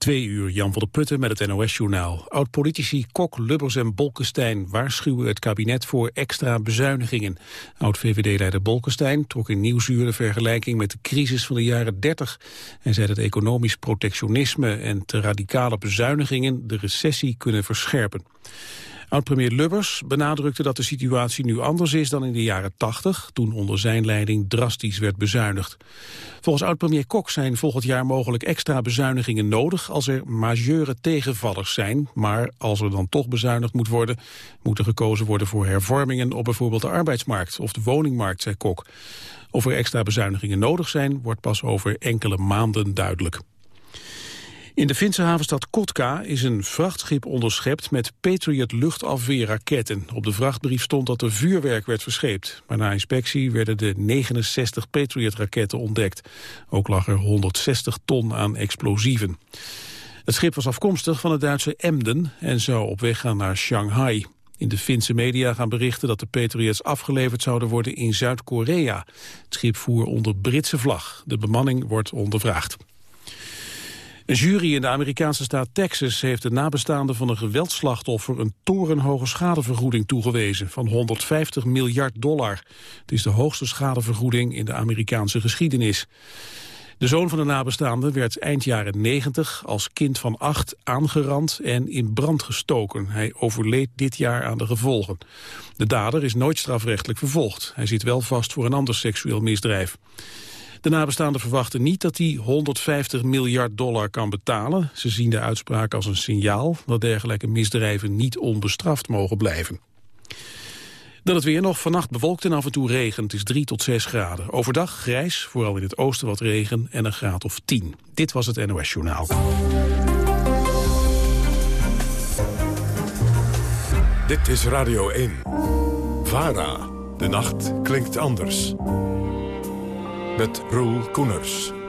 Twee uur, Jan van der Putten met het NOS-journaal. Oud-politici Kok, Lubbers en Bolkestein waarschuwen het kabinet voor extra bezuinigingen. Oud-VVD-leider Bolkestein trok in Nieuwsuur de vergelijking met de crisis van de jaren 30... en zei dat economisch protectionisme en te radicale bezuinigingen de recessie kunnen verscherpen. Oud-premier Lubbers benadrukte dat de situatie nu anders is dan in de jaren 80, toen onder zijn leiding drastisch werd bezuinigd. Volgens oud-premier Kok zijn volgend jaar mogelijk extra bezuinigingen nodig als er majeure tegenvallers zijn, maar als er dan toch bezuinigd moet worden, moet er gekozen worden voor hervormingen op bijvoorbeeld de arbeidsmarkt of de woningmarkt, zei Kok. Of er extra bezuinigingen nodig zijn, wordt pas over enkele maanden duidelijk. In de Finse havenstad Kotka is een vrachtschip onderschept met Patriot luchtafweerraketten. Op de vrachtbrief stond dat er vuurwerk werd verscheept. Maar na inspectie werden de 69 Patriot-raketten ontdekt. Ook lag er 160 ton aan explosieven. Het schip was afkomstig van het Duitse Emden en zou op weg gaan naar Shanghai. In de Finse media gaan berichten dat de Patriots afgeleverd zouden worden in Zuid-Korea. Het schip voer onder Britse vlag. De bemanning wordt ondervraagd. Een jury in de Amerikaanse staat Texas heeft de nabestaanden van een geweldslachtoffer een torenhoge schadevergoeding toegewezen van 150 miljard dollar. Het is de hoogste schadevergoeding in de Amerikaanse geschiedenis. De zoon van de nabestaande werd eind jaren 90 als kind van acht aangerand en in brand gestoken. Hij overleed dit jaar aan de gevolgen. De dader is nooit strafrechtelijk vervolgd. Hij zit wel vast voor een ander seksueel misdrijf. De nabestaanden verwachten niet dat hij 150 miljard dollar kan betalen. Ze zien de uitspraak als een signaal dat dergelijke misdrijven niet onbestraft mogen blijven. Dan het weer nog. Vannacht bewolkt en af en toe regen. Het is 3 tot 6 graden. Overdag grijs, vooral in het oosten wat regen en een graad of 10. Dit was het NOS Journaal. Dit is Radio 1. VARA. De nacht klinkt anders met Roel Koeners.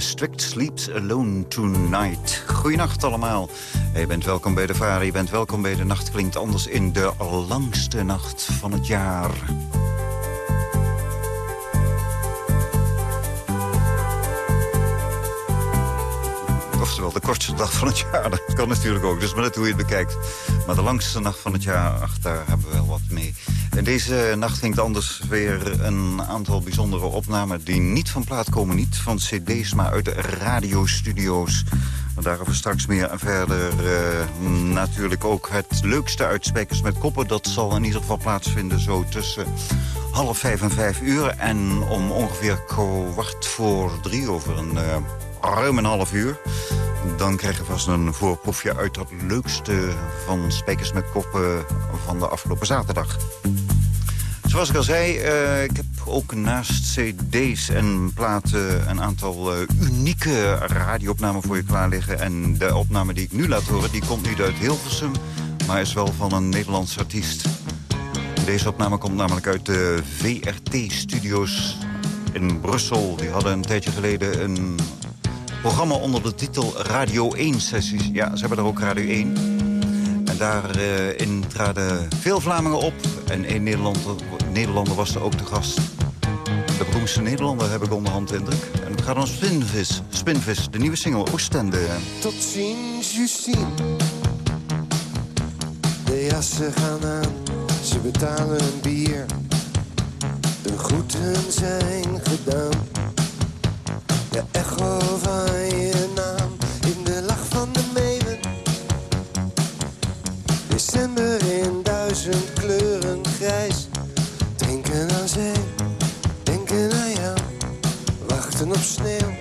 Strict Sleeps Alone Tonight. Goedenacht allemaal. Je bent welkom bij de Varen, je bent welkom bij de Nacht Klinkt Anders... in de langste nacht van het jaar. Oftewel de kortste dag van het jaar. Dat kan natuurlijk ook, dus maar net hoe je het bekijkt. Maar de langste nacht van het jaar, ach, daar hebben we deze nacht het anders weer een aantal bijzondere opnamen... die niet van plaat komen, niet van cd's, maar uit radiostudio's. Daarover straks meer. En verder uh, natuurlijk ook het leukste uit Spijkers met Koppen. Dat zal in ieder geval plaatsvinden zo tussen half vijf en vijf uur. En om ongeveer kwart voor drie, over een uh, ruim een half uur... Dan krijg je vast een voorproefje uit dat leukste van Spijkers met Koppen van de afgelopen zaterdag. Zoals ik al zei, uh, ik heb ook naast cd's en platen... een aantal uh, unieke radioopnamen voor je klaar liggen. En de opname die ik nu laat horen, die komt niet uit Hilversum... maar is wel van een Nederlands artiest. Deze opname komt namelijk uit de VRT-studio's in Brussel. Die hadden een tijdje geleden een programma onder de titel Radio 1-sessies. Ja, ze hebben er ook Radio 1. Daarin traden veel Vlamingen op. En één Nederlander, Nederlander was er ook de gast. De beroemdste Nederlander heb ik onderhand indruk. En het gaat om Spinvis. Spinvis, de nieuwe single Oostende. Tot ziens, Justine. De jassen gaan aan, ze betalen een bier. De groeten zijn gedaan. De echo van je op sneeuw.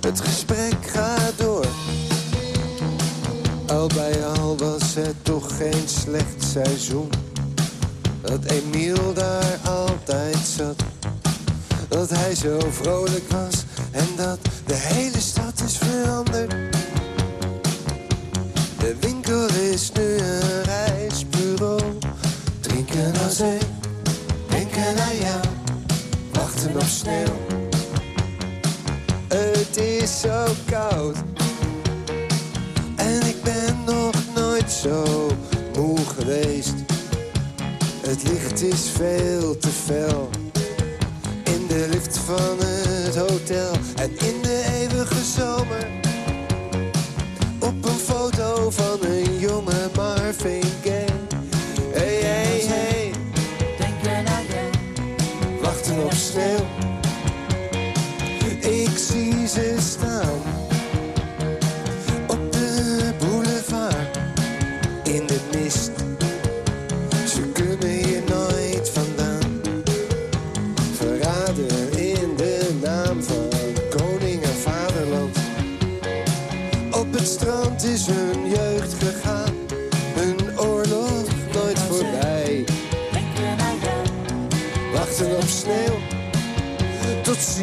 Het gesprek gaat door. Al bij al was het toch geen slecht seizoen. Dat Emiel daar altijd zat dat hij zo vrolijk was en dat de hele stad is veranderd. De winkel is nu een reisbureau. Drinken aan zee, denken aan jou, wachten op sneeuw. Zo moe geweest. Het licht is veel te fel de lift van het hotel en in de eeuwige zomer. Op een foto van een jonge Marvin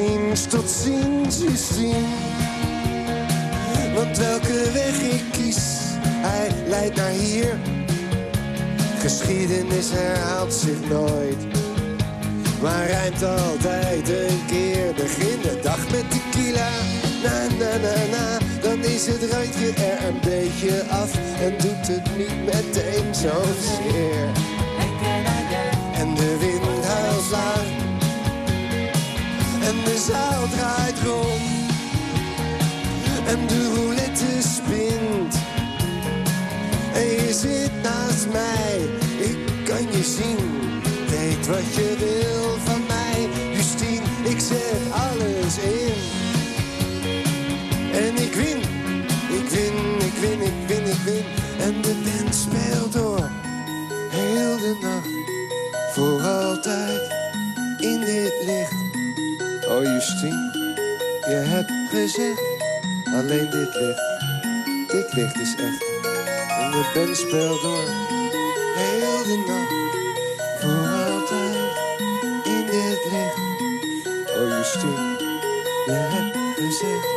ziens, tot ziens. Want welke weg ik kies, hij leidt naar hier. Geschiedenis herhaalt zich nooit. Maar rijmt altijd een keer. Begin de dag met tequila. Na, na, na, na. Dan is het randje er een beetje af. En doet het niet meteen zozeer. En de zaal draait rond. En de roulette spint. En je zit naast mij. Ik kan je zien. Weet wat je wil van mij, Justine. Ik zet alles in. En ik win, ik win, ik win, ik win, ik win. En de band speelt door, heel de nacht. Voor altijd in dit licht. Oh Justine, je hebt gezegd, alleen dit licht. Dit licht is echt. En de band speelt door, heel de nacht. Voor altijd in dit licht. Oh Justine, je hebt gezegd,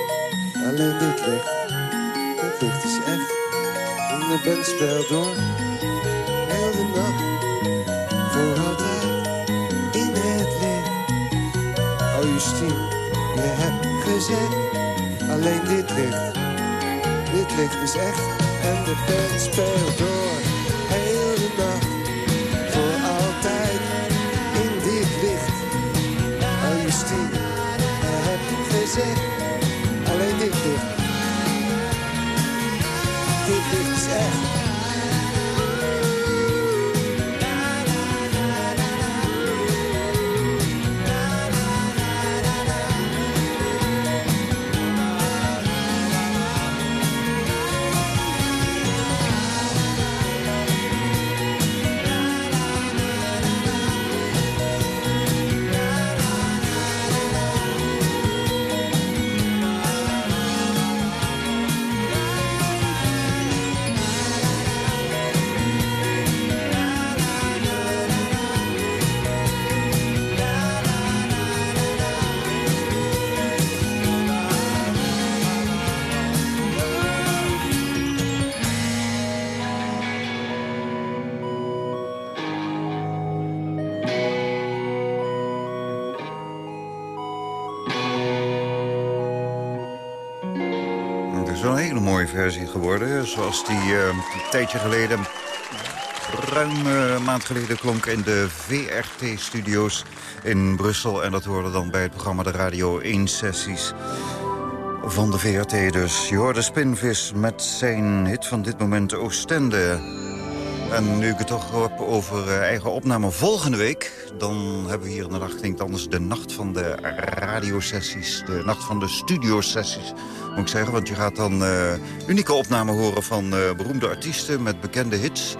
alleen dit licht. Dit licht is echt. En de band speelt door, Oh Justine, Je hebt gezegd, alleen dit licht, dit licht is echt. En de band speelt door, heel de nacht, voor altijd in dit licht. Augustine, je hebt gezegd, alleen dit licht. Dit licht is echt. Geworden. Zoals die eh, een tijdje geleden, ruim eh, een maand geleden... klonk in de VRT-studio's in Brussel. En dat hoorde dan bij het programma de Radio 1-sessies van de VRT. Dus je hoorde Spinvis met zijn hit van dit moment Oostende. En nu ik het toch heb over eh, eigen opname volgende week... dan hebben we hier in de nacht klinkt anders de nacht van de radiosessies. De nacht van de studiosessies, moet ik zeggen. Want je gaat dan eh, unieke opnamen horen van eh, beroemde artiesten met bekende hits.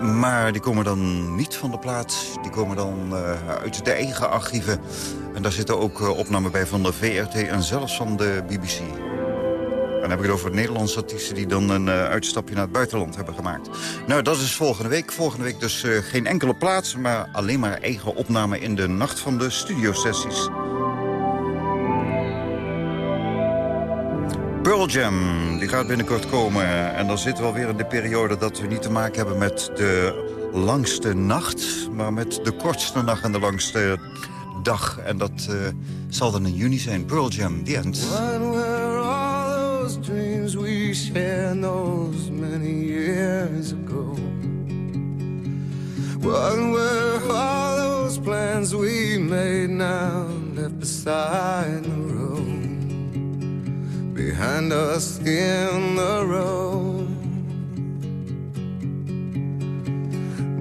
Maar die komen dan niet van de plaats. Die komen dan uit de eigen archieven. En daar zitten ook opnamen bij van de VRT en zelfs van de BBC. Dan heb ik het over Nederlandse artiesten die dan een eh, uitstapje naar het buitenland hebben gemaakt. Nou, dat is volgende week. Volgende week dus eh, geen enkele plaats, maar alleen maar eigen opname in de nacht van de studiosessies. Pearl Jam, die gaat binnenkort komen. En dan zitten we alweer in de periode dat we niet te maken hebben met de langste nacht... maar met de kortste nacht en de langste dag. En dat eh, zal dan in juni zijn. Pearl Jam, The End. Dreams we shared those many years ago? What were all those plans we made now left beside the road? Behind us in the road.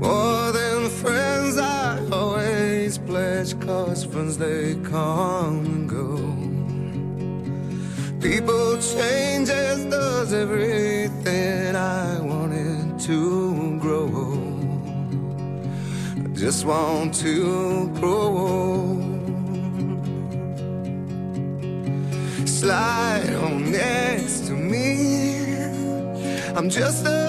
More than friends, I always pledge, cause friends they come and go. People change as does everything I wanted to grow. I just want to grow. Slide on next to me. I'm just a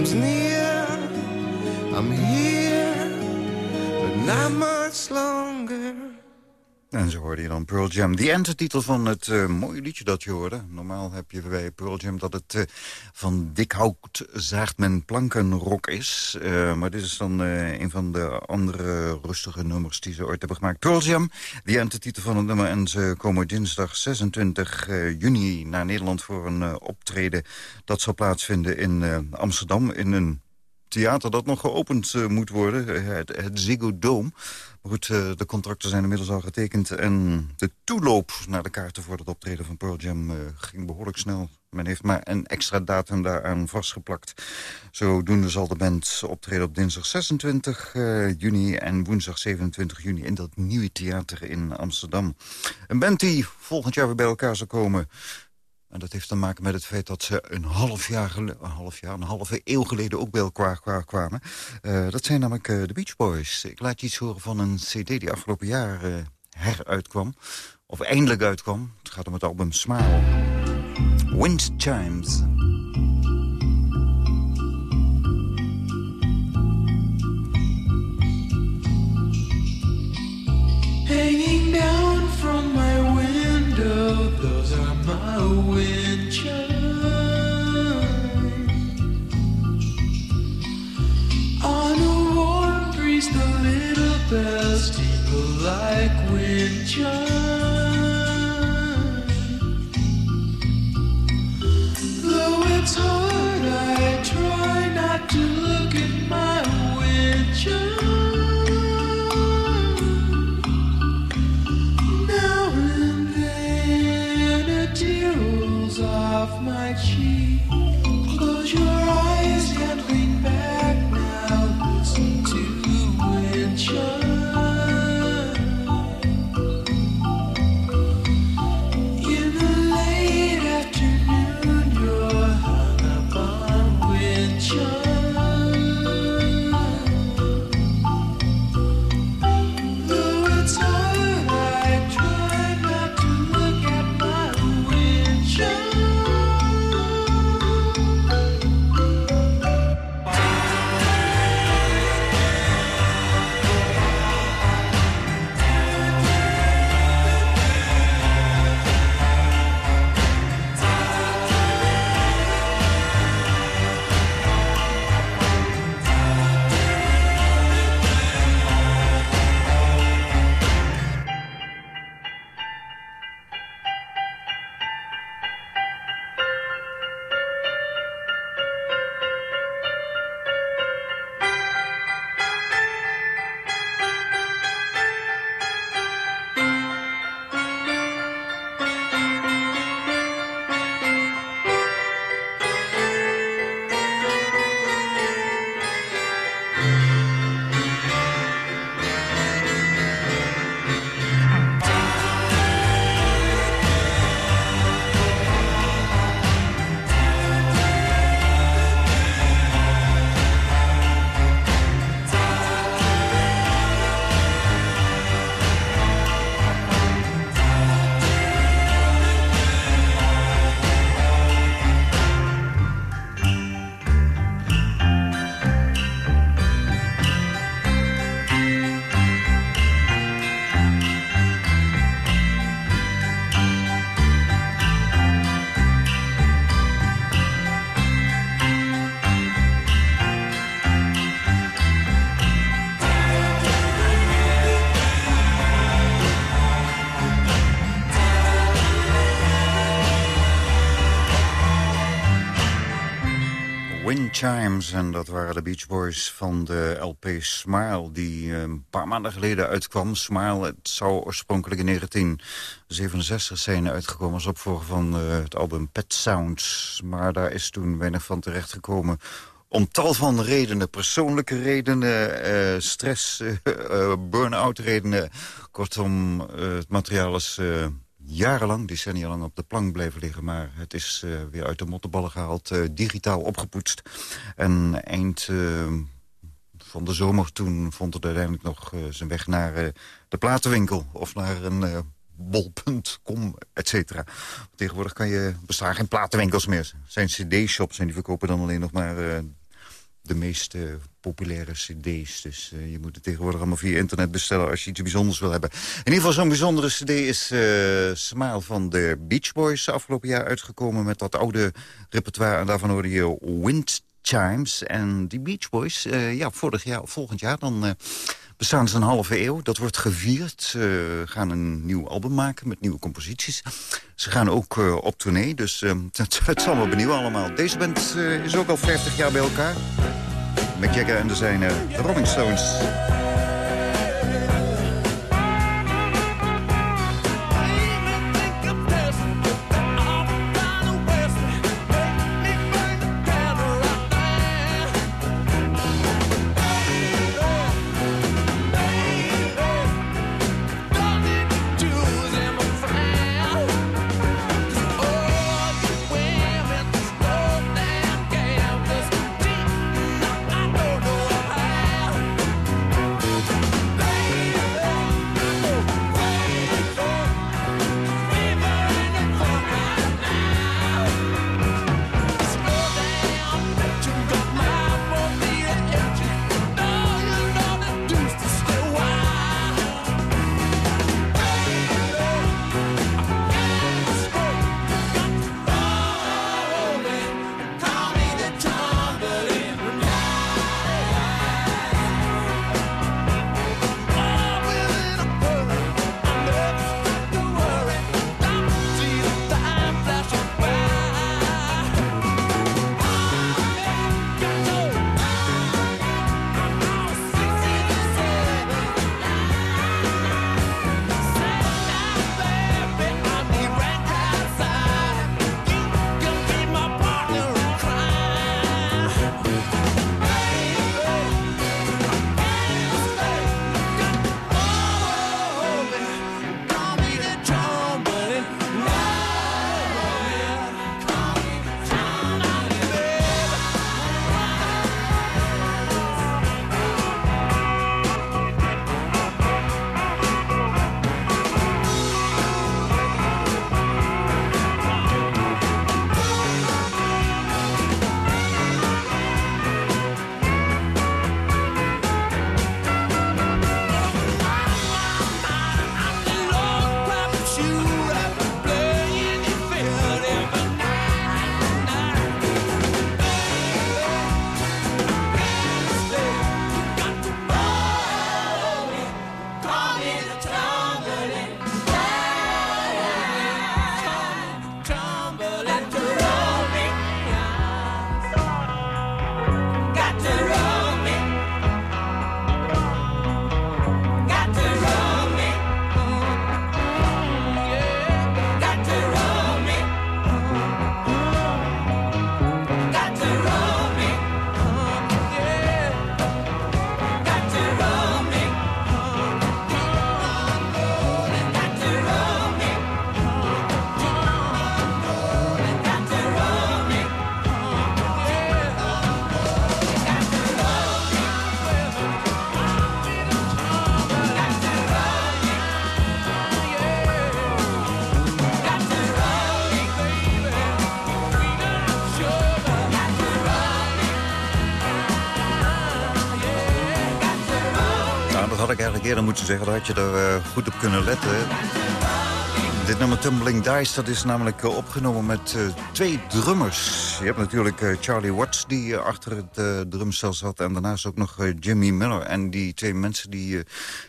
comes near. I'm here, but not much longer. En zo hoorde je dan Pearl Jam. Die endtitel van het uh, mooie liedje dat je hoorde. Normaal heb je bij Pearl Jam dat het uh, van dik hout zaagt men plankenrok is. Uh, maar dit is dan een van de andere rustige nummers die ze ooit hebben gemaakt. Pearl Jam, die endtitel van het nummer. En ze komen dinsdag 26 juni naar Nederland voor een optreden. Dat zal plaatsvinden in Amsterdam in een theater dat nog geopend uh, moet worden, het, het Ziggo Dome. Maar goed, uh, de contracten zijn inmiddels al getekend... en de toeloop naar de kaarten voor het optreden van Pearl Jam ging behoorlijk snel. Men heeft maar een extra datum daaraan vastgeplakt. Zodoende zal de band optreden op dinsdag 26 juni... en woensdag 27 juni in dat nieuwe theater in Amsterdam. Een band die volgend jaar weer bij elkaar zal komen... En dat heeft te maken met het feit dat ze een half jaar, een half jaar, een halve eeuw geleden ook bij elkaar kwamen. Uh, dat zijn namelijk uh, de Beach Boys. Ik laat je iets horen van een cd die afgelopen jaar uh, heruitkwam. Of eindelijk uitkwam. Het gaat om het album Smile. Wind Chimes. Hanging down from my window, Though it's hard, I try not to look at my wind cheese. Chimes, en dat waren de Beach Boys van de LP Smile... die eh, een paar maanden geleden uitkwam. Smile, het zou oorspronkelijk in 1967 zijn uitgekomen... als opvolger van eh, het album Pet Sounds. Maar daar is toen weinig van terechtgekomen... Om tal van redenen, persoonlijke redenen, eh, stress, uh, burn-out redenen. Kortom, het materiaal is jarenlang, decennia lang op de plank blijven liggen. Maar het is uh, weer uit de mottenballen gehaald, uh, digitaal opgepoetst. En eind uh, van de zomer toen vond het uiteindelijk nog zijn weg naar de platenwinkel. Of naar een bol.com, et cetera. Tegenwoordig kan je, bestaan geen platenwinkels meer. Zijn cd-shops en die verkopen dan alleen nog maar de meest eh, populaire cd's. Dus eh, je moet het tegenwoordig allemaal via internet bestellen... als je iets bijzonders wil hebben. In ieder geval zo'n bijzondere cd is uh, van de Beach Boys... afgelopen jaar uitgekomen met dat oude repertoire. En daarvan hoorde je Wind Chimes. En die Beach Boys, ja, vorig jaar, volgend jaar... dan bestaan ze een halve eeuw. Dat wordt gevierd. Ze gaan een nieuw album maken met nieuwe composities. Ze gaan ook op tournee, dus het, het is allemaal benieuwd allemaal. Deze band is ook al 50 jaar bij elkaar. Mick Jagger en de zijn de Rolling Stones. Eerder moeten zeggen. Daar had je er uh, goed op kunnen letten. Dit nummer Tumbling Dice dat is namelijk uh, opgenomen met uh, twee drummers. Je hebt natuurlijk Charlie Watts die achter het drumstel zat... en daarnaast ook nog Jimmy Miller. En die twee mensen die,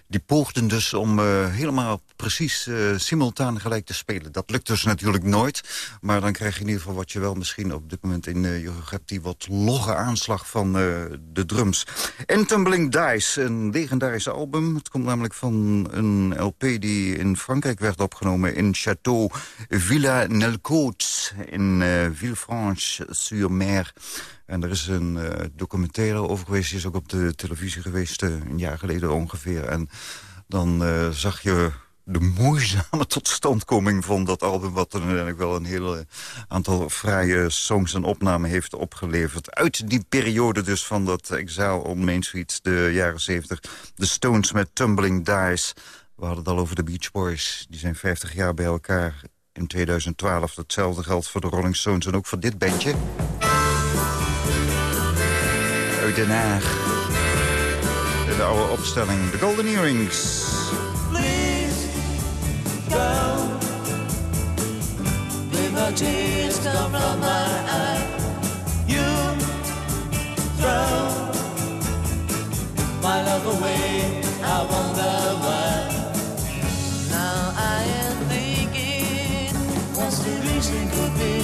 die poogden dus om helemaal precies simultaan gelijk te spelen. Dat lukt dus natuurlijk nooit. Maar dan krijg je in ieder geval wat je wel misschien op dit moment in je hebt... die wat logge aanslag van de drums. En Tumbling Dice, een legendarische album. Het komt namelijk van een LP die in Frankrijk werd opgenomen... in Château Villa Nelcote in Villefranche-sur-Mer. En er is een documentaire over geweest. Die is ook op de televisie geweest, een jaar geleden ongeveer. En dan zag je de moeizame totstandkoming van dat album... wat er uiteindelijk wel een heel aantal fraaie songs en opnamen heeft opgeleverd. Uit die periode dus van dat Exile on Main Street, de jaren 70. De Stones met Tumbling Dice. We hadden het al over de Beach Boys. Die zijn 50 jaar bij elkaar in 2012. Hetzelfde geldt voor de Rolling Stones en ook voor dit bandje. uit Den Haag. De oude opstelling, de Golden Earrings. The tears come from my eye. You throw my love away. I wonder why. Now I am thinking, what's the reason could be?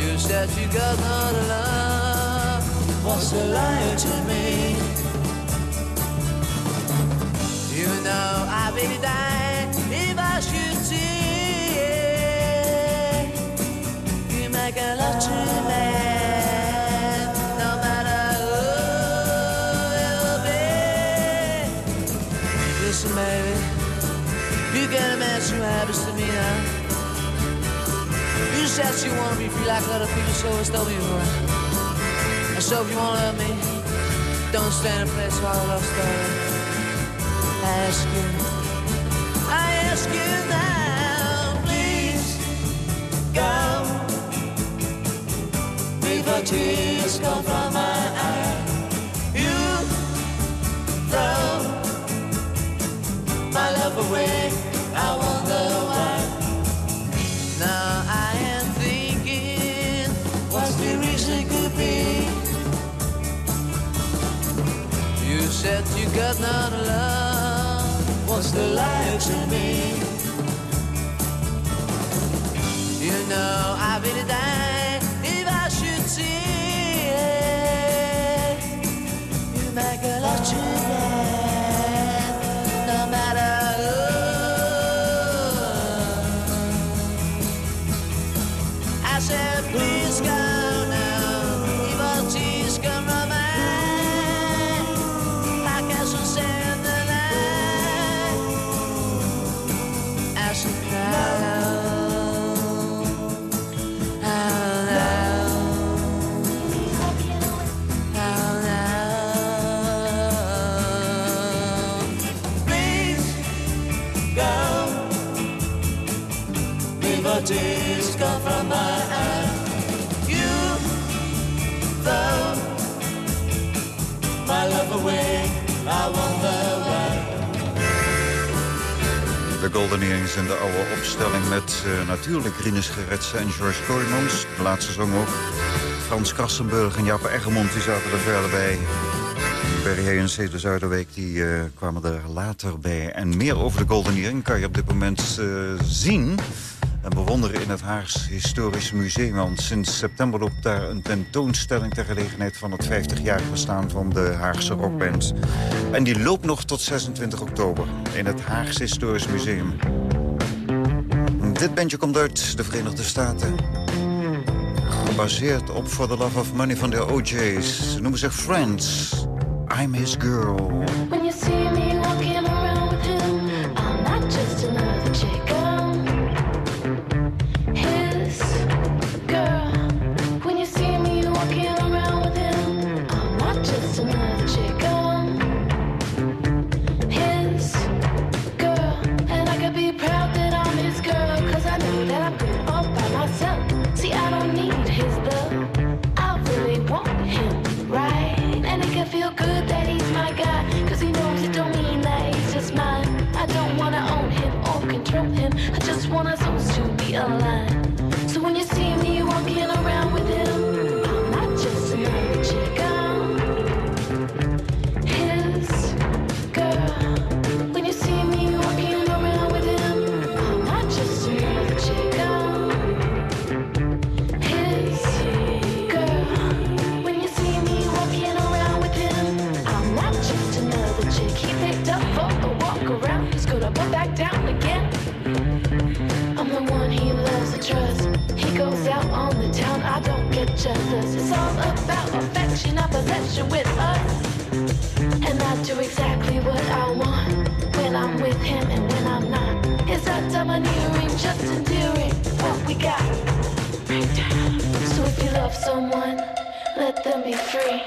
You said you got not love. What's the lie to me? You know I will die if I should Make a to me, no matter who it'll be. Listen, baby, you get a man who happens to me now. You said you wanna be free like other people, so it's me before. And so if you wanna love me, don't stand in place while I love story. I ask you, I ask you now, please go. Before tears come from my eyes, you throw my love away. I wonder why. Now I am thinking, what's the reason could be? You said you got not love. What's the lie to me? You know I really die make De Golden Earrings in de oude opstelling met eh, natuurlijk Rinus Geretse en George Kooijmans. De laatste zong ook. Frans Krassenburg en Jappe Eggermond die zaten er verder bij. Barry Hay en Cedar Zuiderweek die, eh, kwamen er later bij. En meer over de Golden Earring kan je op dit moment eh, zien en bewonderen in het Haags Historisch Museum. Want sinds september loopt daar een tentoonstelling ter gelegenheid van het 50-jarig bestaan van de Haagse rockband. En die loopt nog tot 26 oktober in het Haags Historisch Museum. Dit bandje komt uit de Verenigde Staten. Gebaseerd op For the Love of Money van de OJ's. Ze noemen zich Friends. I'm his girl. When you see jealous. It's all about affection, not possession with us. And I do exactly what I want when I'm with him and when I'm not. It's not domineering, just endearing what we got. So if you love someone, let them be free.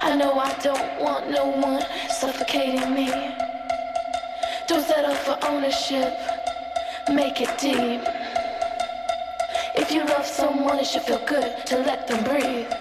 I know I don't want no one suffocating me. Don't settle for ownership, make it deep. Someone, it should feel good to let them breathe.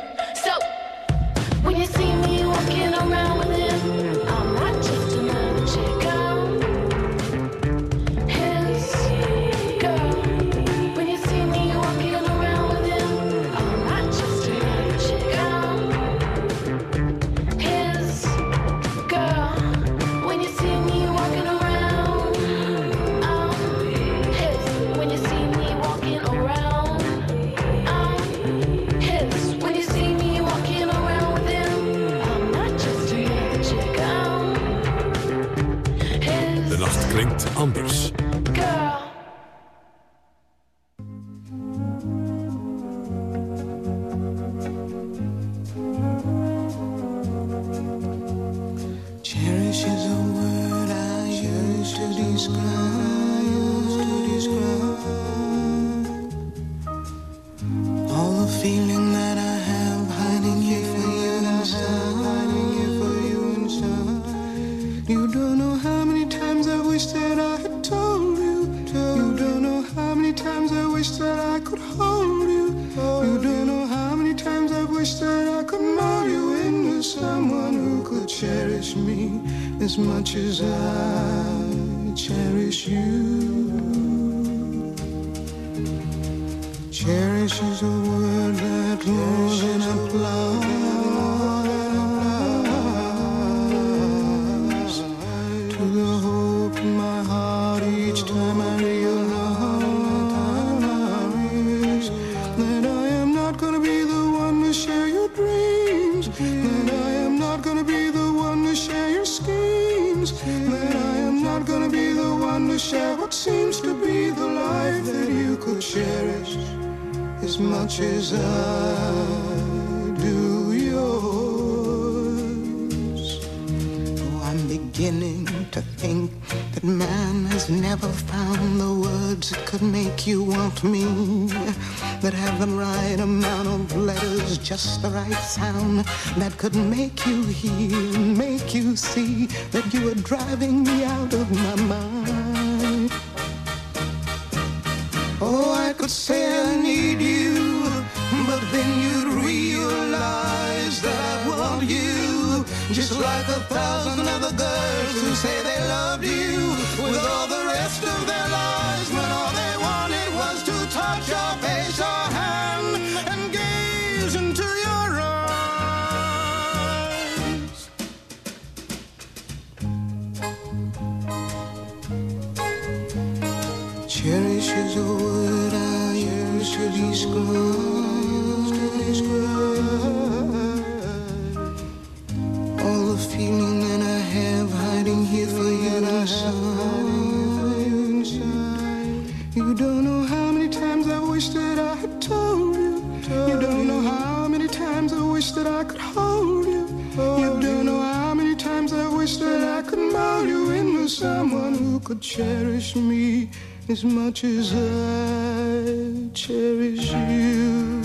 To share what seems to be the life that you could cherish as much as I do yours. Oh, I'm beginning to think that man has never found the words that could make you want me. That have the right amount of letters, just the right sound that could make you hear, make you see that you are driving me out of my mind. Could say I need you, but then you'd realize that I want you. Just like a thousand other girls who say they loved you cherish me as much as I cherish you.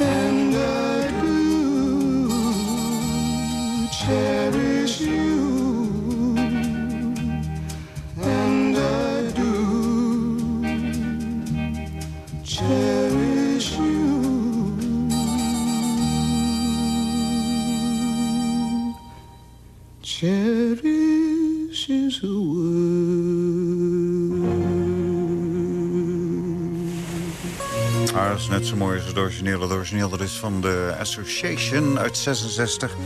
And I do cherish you. And I do cherish you. Cherish is a word. Ah, dat is net zo mooi als het origineel. Het origineel dat is van de Association uit 66. En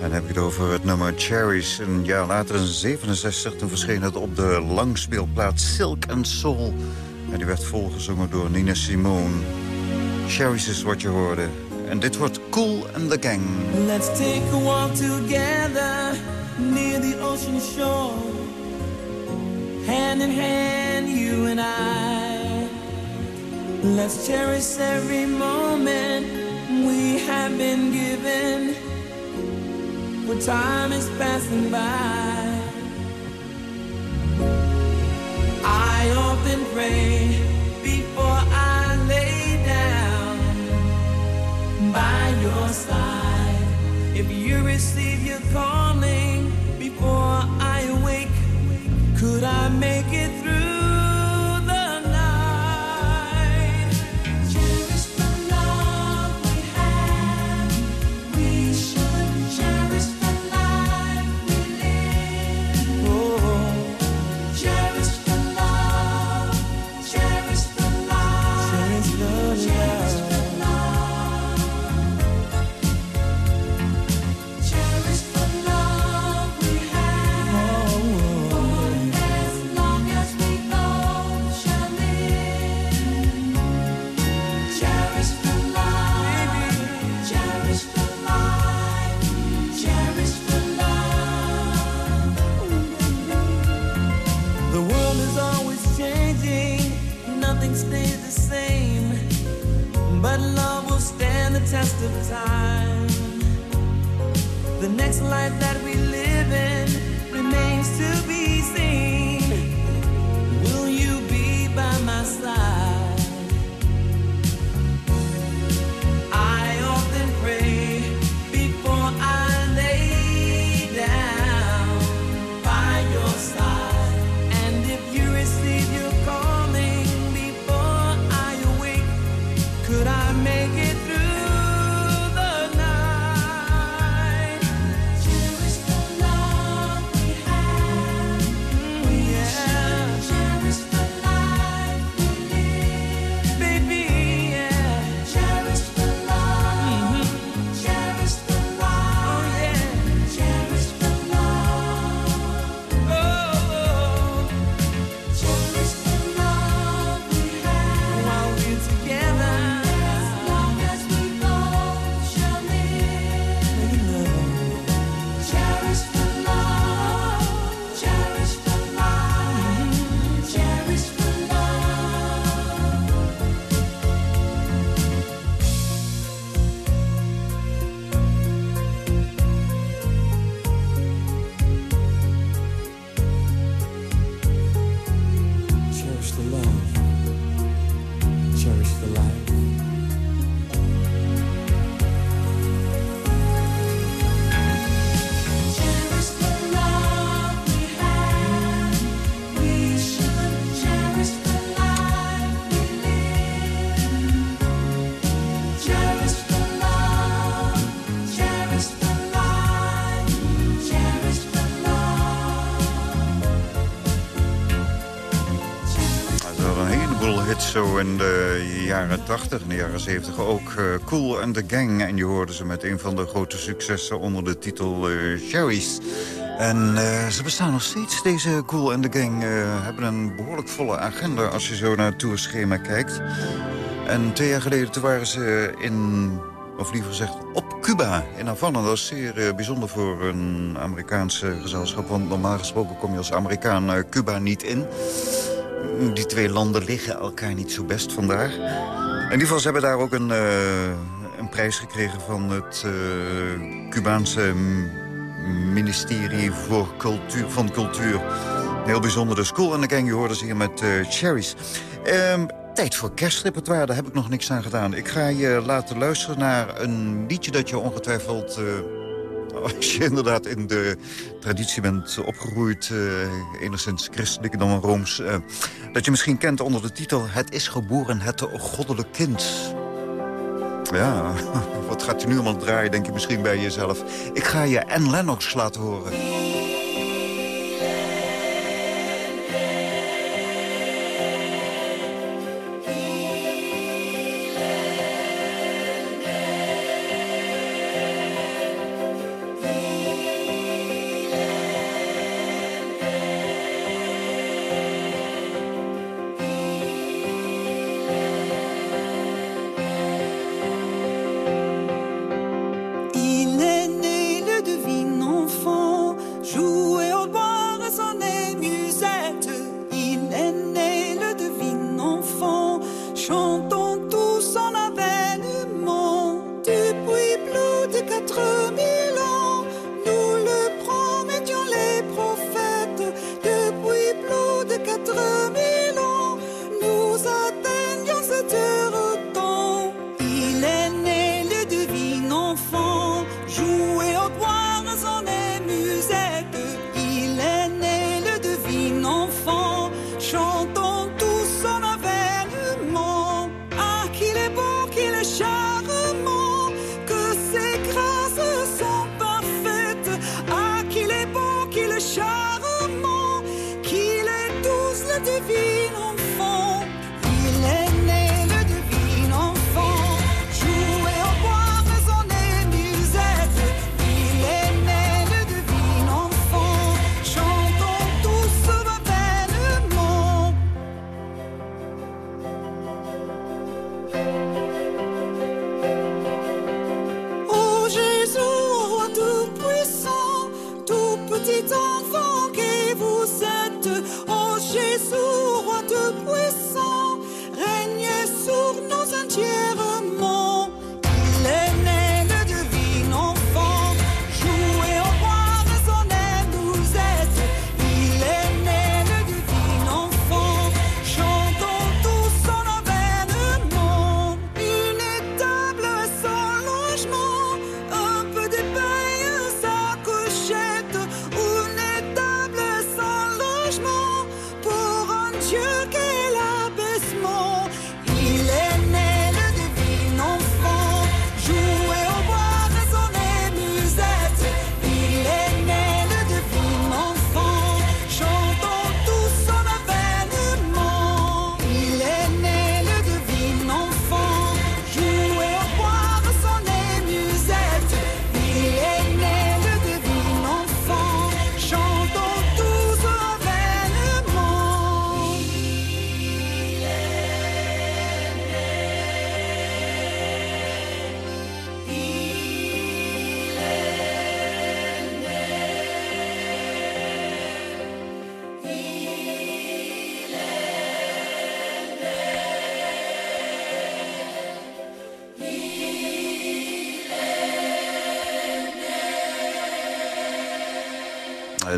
dan heb ik het over het nummer Cherries. Een jaar later, in 67, toen verscheen het op de langspeelplaat Silk and Soul. En die werd volgezongen door Nina Simone. Cherries is wat je hoorde. En dit wordt Cool and the Gang. Let's take a walk together near the ocean shore. Hand in hand, you and I. Let's cherish every moment we have been given. Where time is passing by. I often pray before I lay down by your side. If you receive your calling before I could I make it through stay the same, but love will stand the test of time. The next life that we live in remains to be seen. Will you be by my side? Zo in de jaren 80 en de jaren 70 ook. eh, cool and the Gang. En je hoorde ze met een van de grote successen onder de titel eh, Cherries. En eh, ze bestaan nog steeds, deze Cool and the Gang. hebben een behoorlijk volle agenda als je zo naar het tourschema kijkt. En twee jaar geleden waren ze in, of liever gezegd, op Cuba in Havana. Dat is zeer bijzonder voor een Amerikaanse gezelschap. Want normaal gesproken kom je als Amerikaan Cuba niet in. Die twee landen liggen elkaar niet zo best vandaag. In ieder geval, ze hebben daar ook een, eh, een prijs gekregen van het eh, Cubaanse ministerie voor cultuur, van Cultuur. Heel bijzonder. De School en de Gang, je hoorde ze hier met eh, Cherries. Ehm, tijd voor kerstrepertoire, daar heb ik nog niks aan gedaan. Ik ga je laten luisteren naar een liedje dat je ongetwijfeld... als je inderdaad in de traditie bent opgegroeid, eh, enigszins christelijk dan rooms... eh, dat je misschien kent onder de titel Het is geboren het goddelijk kind. Ja, wat gaat je nu allemaal draaien, denk je misschien bij jezelf. Ik ga je Anne Lennox laten horen.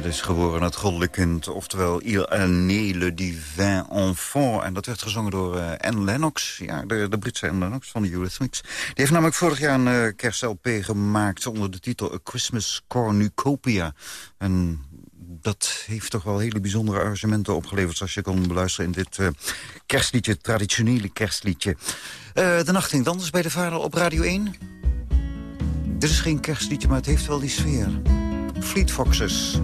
Is geboren het goddelijk kind, oftewel Il est le divin enfant. En dat werd gezongen door uh, Anne Lennox, ja, de, de Britse Anne Lennox van de Eurythmics. Die heeft namelijk vorig jaar een uh, kerst-LP gemaakt onder de titel A Christmas Cornucopia. En dat heeft toch wel hele bijzondere arrangementen opgeleverd... zoals je kon beluisteren in dit uh, kerstliedje, traditionele kerstliedje. De nacht ging anders bij de vader op Radio 1. Dit is geen kerstliedje, maar het heeft wel die sfeer. Fleet Foxes.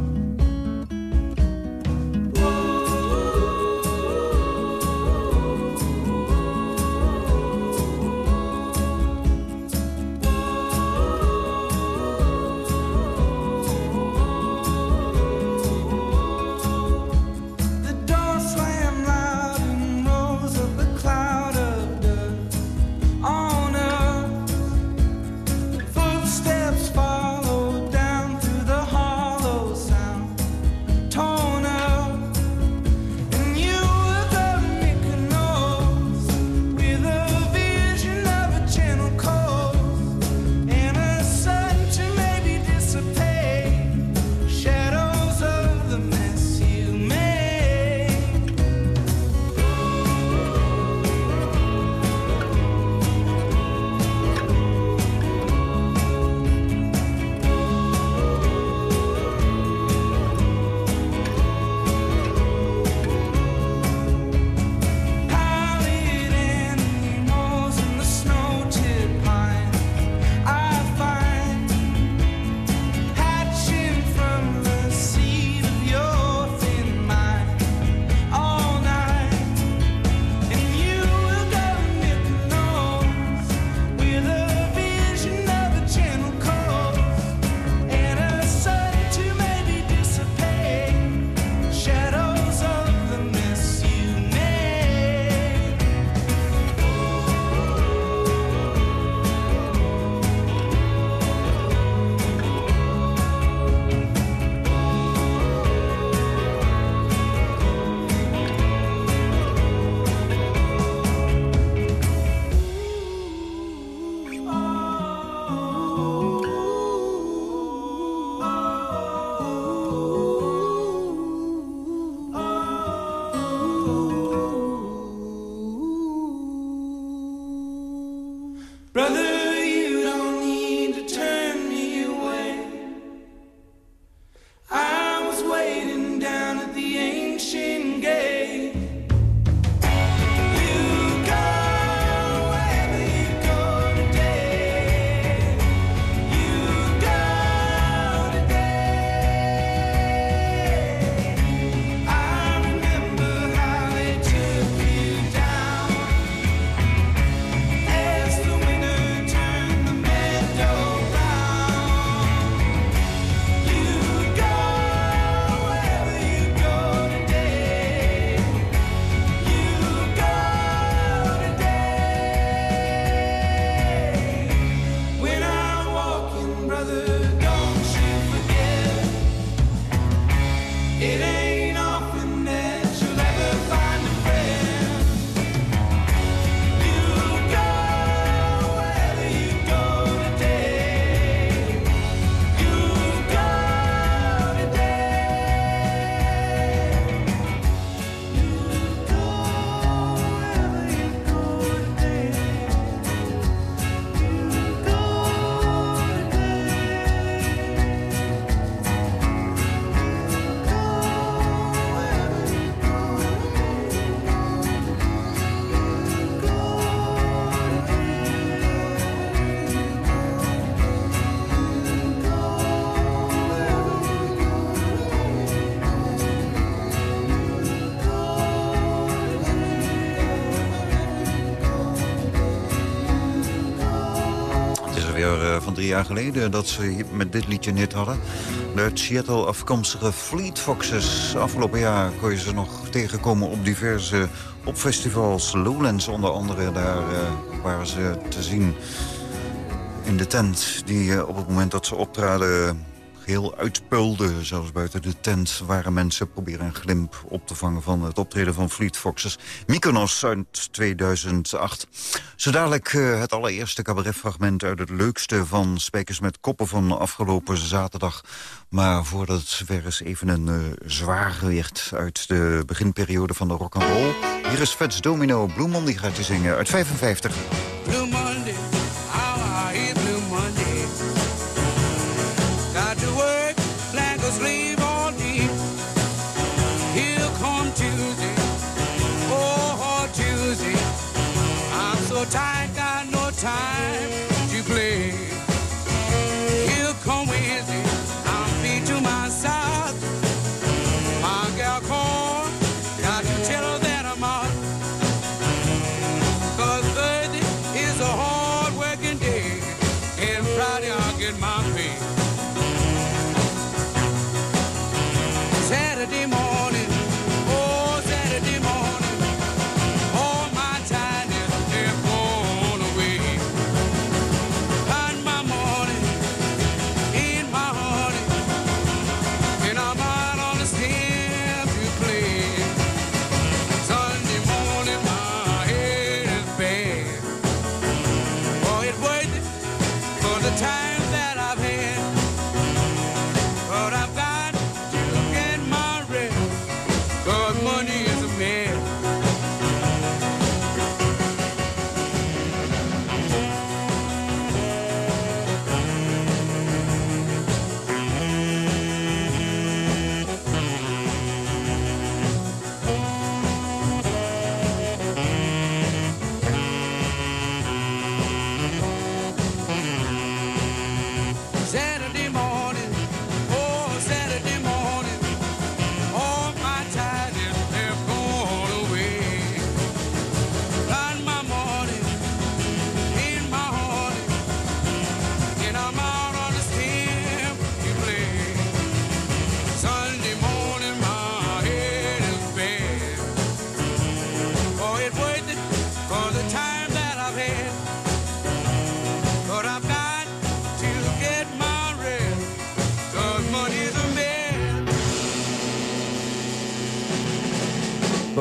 Jaar geleden dat ze met dit liedje net hadden. De Seattle afkomstige Fleet Foxes. Afgelopen jaar kon je ze nog tegenkomen op diverse opfestivals. Lowlands onder andere, daar uh, waren ze te zien in de tent... die uh, op het moment dat ze optraden heel uitpulde. Zelfs buiten de tent waren mensen proberen een glimp op te vangen... van het optreden van Fleet Foxes. Mykonos uit 2008. Zo dadelijk eh, het allereerste cabaretfragment uit het leukste van Spijkers met Koppen van afgelopen zaterdag. Maar voordat het zover is even een eh, zwaar gewicht uit de beginperiode van de rock and roll. Hier is Fats Domino, Blue Monday gaat zingen uit 55. Blue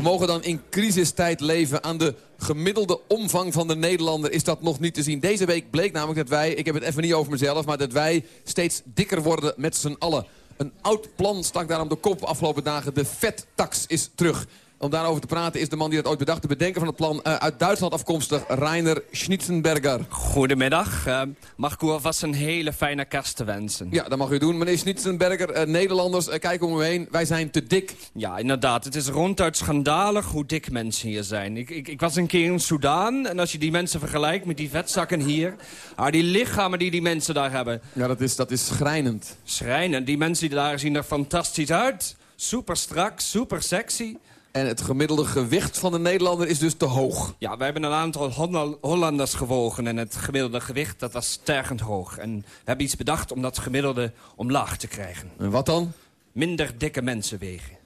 mogen dan in crisistijd leven. Aan de gemiddelde omvang van de Nederlander is dat nog niet te zien. Deze week bleek namelijk dat wij, ik heb het even niet over mezelf... maar dat wij steeds dikker worden met z'n allen. Een oud plan stak daar om de kop afgelopen dagen. De vettax is terug. Om daarover te praten is de man die dat ooit bedacht. De bedenker van het plan eh, uit Duitsland afkomstig. Rainer Schnitzenberger. Goedemiddag. Uh, mag ik u alvast een hele fijne kerst te wensen? Ja, dat mag u doen. Meneer Schnitzenberger, eh, Nederlanders, kijk om u heen. Wij zijn te dik. Ja, inderdaad. Het is ronduit schandalig hoe dik mensen hier zijn. Ik, ik, ik was een keer in Soudaan en als je die mensen vergelijkt met die vetzakken hier... Ah, die lichamen die die mensen daar hebben... Ja, dat is, dat is schrijnend. Schrijnend. Die mensen die daar zien er fantastisch uit. Super strak, super sexy. En het gemiddelde gewicht van de Nederlander is dus te hoog. Ja, we hebben een aantal Holla- Hollanders gewogen en het gemiddelde gewicht dat was tergend hoog. En we hebben iets bedacht om dat gemiddelde omlaag te krijgen. En wat dan? Minder dikke mensen wegen.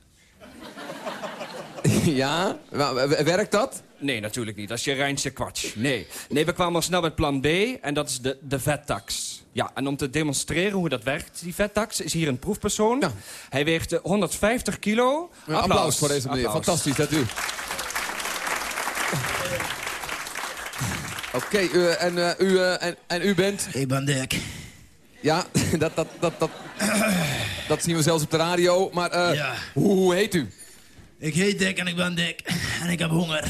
ja? Werkt dat? Nee, natuurlijk niet. Dat is je Rijnse kwatsch. Nee. nee, we kwamen al snel met plan B en dat is de, de vettax. Ja, en om te demonstreren hoe dat werkt, die vettax, is hier een proefpersoon. Hij weegt eh, 150 kilo. Ja, applaus. voor deze meneer. Applaus. Fantastisch, dat u. Oké, u, en, eh, u, eh, en, en u bent? Ik ben Dick. Ja, dat, dat, dat, dat, dat zien we zelfs op de radio. Maar eh, Ja. hoe, hoe heet u? Ik heet Dick en ik ben Dick. En ik heb honger.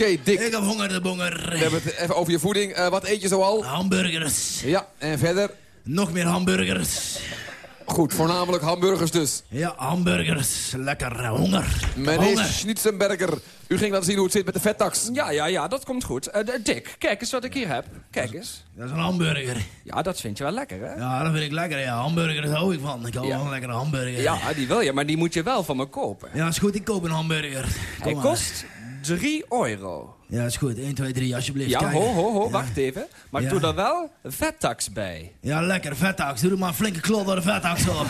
Oké, Dick. Ik heb honger, de bonger. We hebben het even over je voeding. Eh, wat eet je zoal? Hamburgers. Ja, en verder? Nog meer hamburgers. Goed, voornamelijk hamburgers dus. Ja, hamburgers. Lekker eh, honger. Meneer. Schnitzenberger, u ging laten zien hoe het zit met de vettax. Ja, ja, ja, dat komt goed. Eh, Dick, kijk eens wat ik hier heb. Kijk eens. Dat is een hamburger. Ja, dat vind je wel lekker, hè? Ja, dat vind ik lekker. Ja, hamburgers hou ik van. Ik hou Ja. van een lekkere hamburger. Ja, die wil je, maar die moet je wel van me kopen. Ja, is goed. Ik koop een hamburger. Kom Hij maar. kost 3 euro. Ja, is goed. 1, 2, 3, alsjeblieft. Ja, ho, ho, ho, Ja. wacht even. Maar Ja. doe er wel vettax bij. Ja, lekker. Vettax. Doe er maar een flinke klot door de vettax op.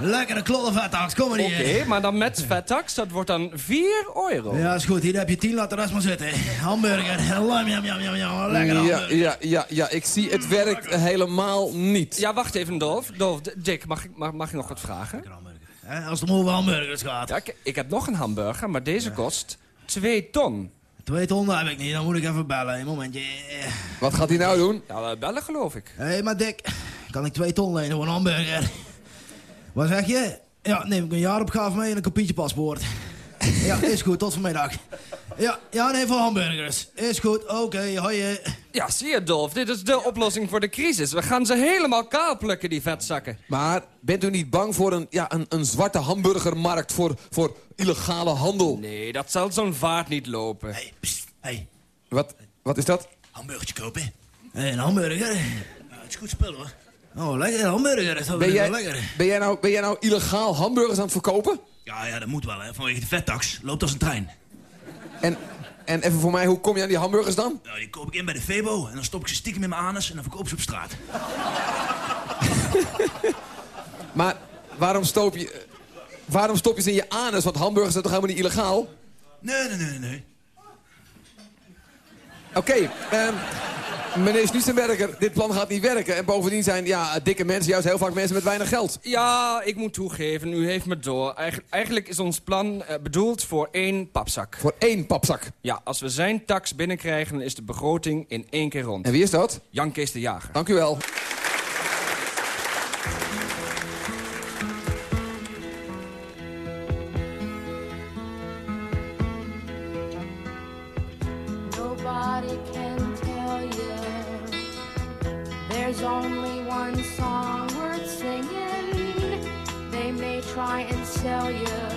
Lekkere klollenvettax, kom maar Oké, hier. maar dan met vettax, dat wordt dan 4 euro. Ja, is goed. Hier heb je 10, laat de rest maar zitten. Hamburger. Lam, jam, jam, jam, jam. Lekker Ja, hamburger. ja, ja, ja, ik zie het werkt helemaal niet. Ja, wacht even, Dolf. Dolf, Dick, mag ik, mag, mag ik nog wat vragen? Hè, Als het om over hamburgers gaat. Ja, ik, ik heb nog een hamburger, maar deze kost 2 ton. Twee ton heb ik niet, dan moet ik even bellen. Een momentje. Wat gaat hij nou doen? Ja, bellen geloof ik. Hé, maar Dick. Kan ik twee ton lenen voor een hamburger? Wat zeg je? Ja, neem ik een jaaropgave mee en een kopietje paspoort. Ja, is goed. Tot vanmiddag. Ja, ja nee, voor hamburgers. Is goed. Oké, hoi. Ja, zie je, Dolf, dit is de oplossing voor de crisis. We gaan ze helemaal kaal plukken, die vetzakken. Maar bent u niet bang voor een, ja, een, een zwarte hamburgermarkt voor, voor illegale handel? Nee, dat zal zo'n vaart niet lopen. Hé, pst, hé. Wat, wat is dat? Hamburgertje kopen. Hé, een hamburger. Ja, het is goed spul, hoor. Oh, lekker een hamburger. Dat is Ben jij, lekker. ben, jij nou, ben jij nou illegaal hamburgers aan het verkopen? Ja, ja, dat moet wel, hè. Vanwege de vettax. Loopt als een trein. En, en even voor mij, hoe kom je aan die hamburgers dan? Nou, die koop ik in bij de Febo en dan stop ik ze stiekem in mijn anus en dan verkoop ik ze op straat. Maar waarom, stoop je, waarom stop je ze in je anus? Want hamburgers zijn toch helemaal niet illegaal? Nee, nee, nee, nee. Oké, ehm, meneer Schnuzenberger, dit plan gaat niet werken. En bovendien zijn ja, dikke mensen juist heel vaak mensen met weinig geld. Ja, ik moet toegeven, u heeft me door. Eigen- eigenlijk is ons plan eh, bedoeld voor één papzak. Voor één papzak. Ja, als we zijn tax binnenkrijgen, dan is de begroting in één keer rond. En wie is dat? Jan Kees de Jager. Dank u wel. Try and sell you,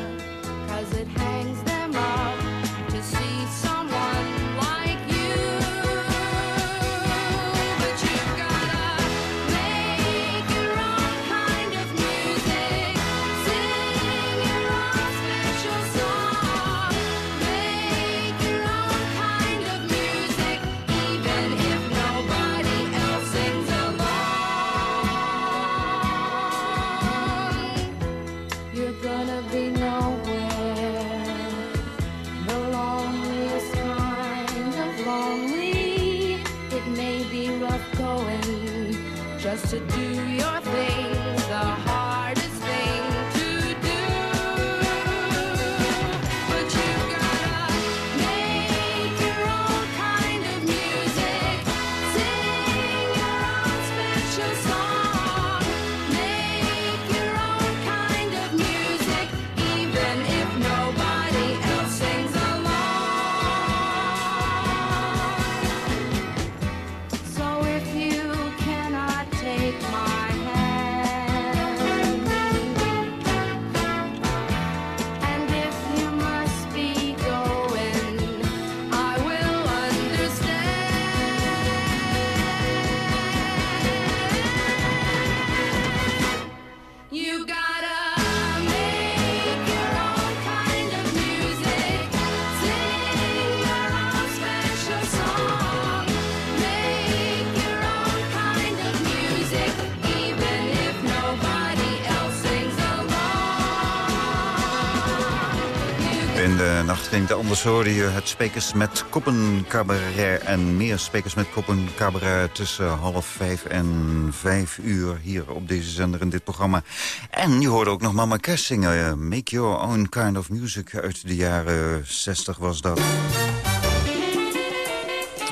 klinkt anders hoorde je het Spekers met Koppen Cabaret... en meer Spekers met Koppen Cabaret tussen half vijf en vijf uur... hier op deze zender in dit programma. En je hoorde ook nog Mama Cass zingen. eh, Make Your Own Kind of Music uit de jaren 60 was dat.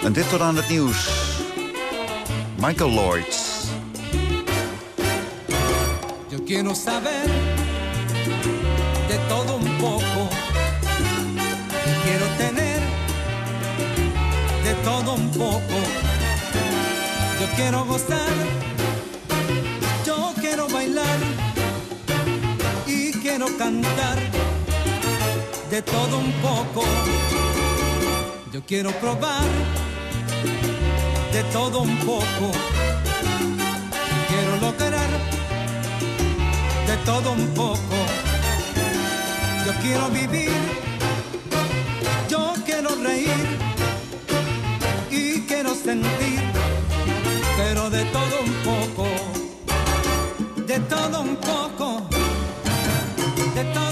En dit tot aan het nieuws. Michael Lloyd. Yo quiero saber de todo un poco. Quiero tener de todo un poco. Yo quiero gozar. Yo quiero bailar. Y quiero cantar de todo un poco. Yo quiero probar de todo un poco. Quiero lograr de todo un poco. Yo quiero vivir pero de todo un poco, de todo un poco, de todo